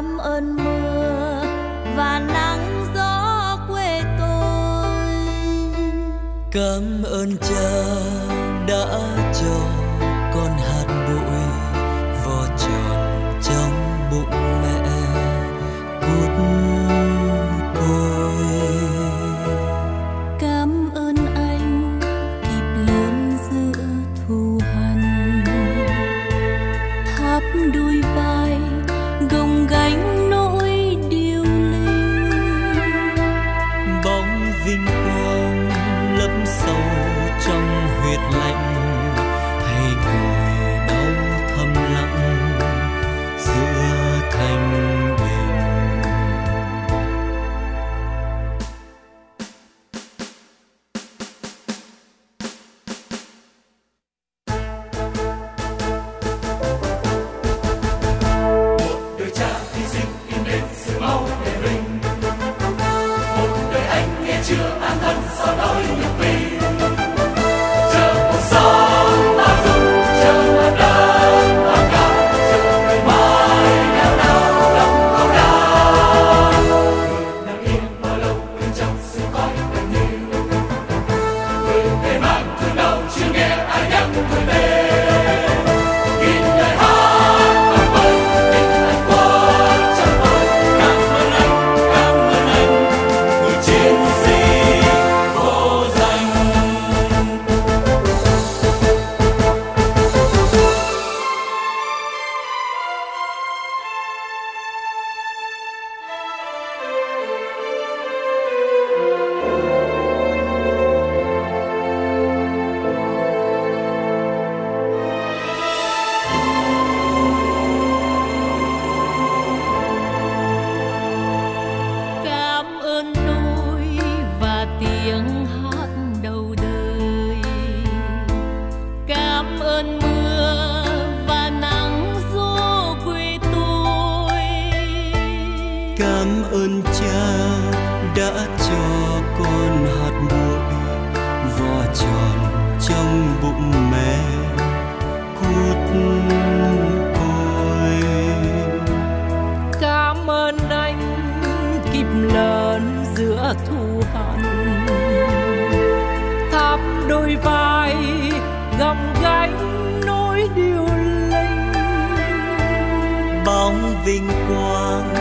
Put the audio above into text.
cảm ơn mưa và nắng gió quê tôi. Cảm ơn cha đã cho con hạt bụi. cảm ơn cha đã cho con hạt bụi vỏ tròn trong bụng mẹ. Cút côi cảm ơn anh kịp lớn giữa thu hận vinh quang.